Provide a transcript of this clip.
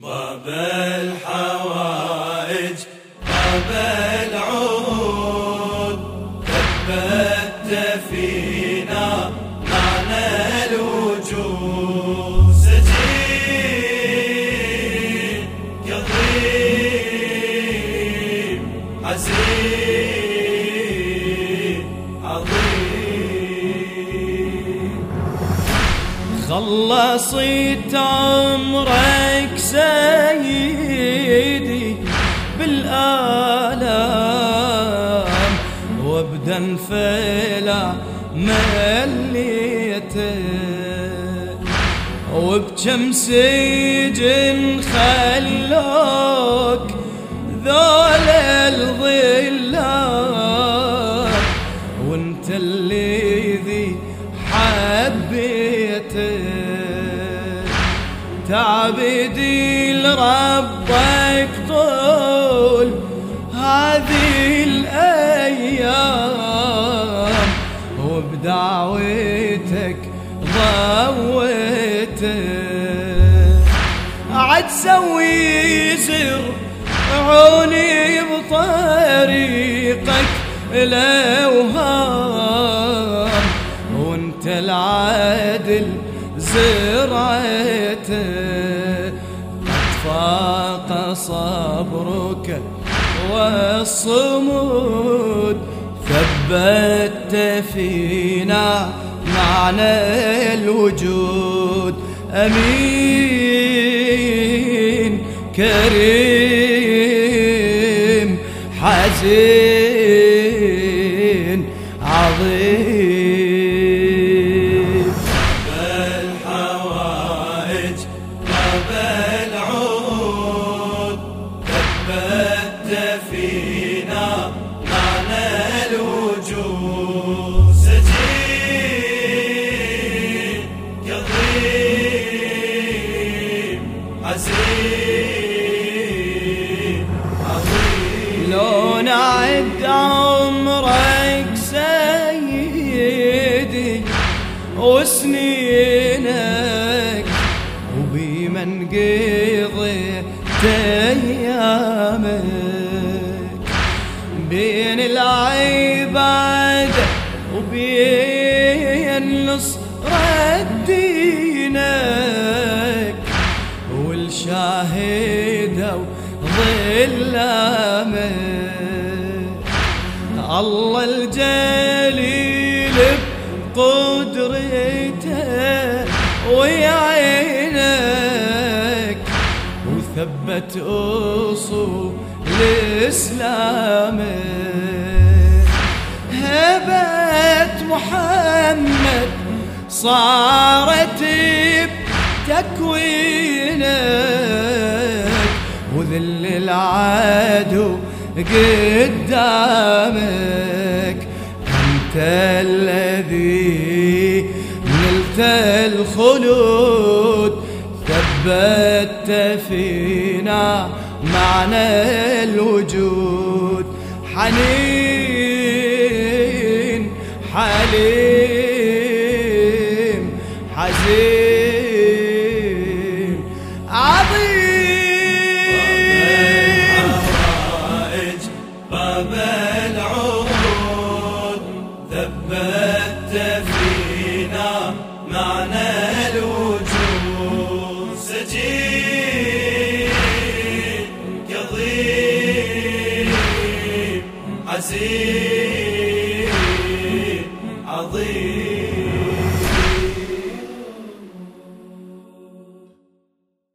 باب الحوائج باب العهود ثبت فينا معنى خلصت عمرك سيدي بالآلام وابدا فلا مليته وبكم سجن خلوك ذول الظلام وانت اللي تعبدي لربك طول هذه الأيام وبدعوتك ضويته عد سوي زر عوني بطريقك الأوهام وانت العادل زرعته قد فاق صبرك والصمود. ثبت فينا معنى الوجود. أمين. كريم. حزين. عظيم. لو نعد عمرك سيدي وسنينك وبمن قضيت أيامك بين وبين نصرة دينك والشاهد ظلامك الله الجليل بقدرته ويعينك وثبت أصول إسلامك هبة محمد صارت بتكوينك وذل العدو قدامك. أنت الذي نلت الخلود ثبت فينا معنى الوجود. حنين حليم حزين.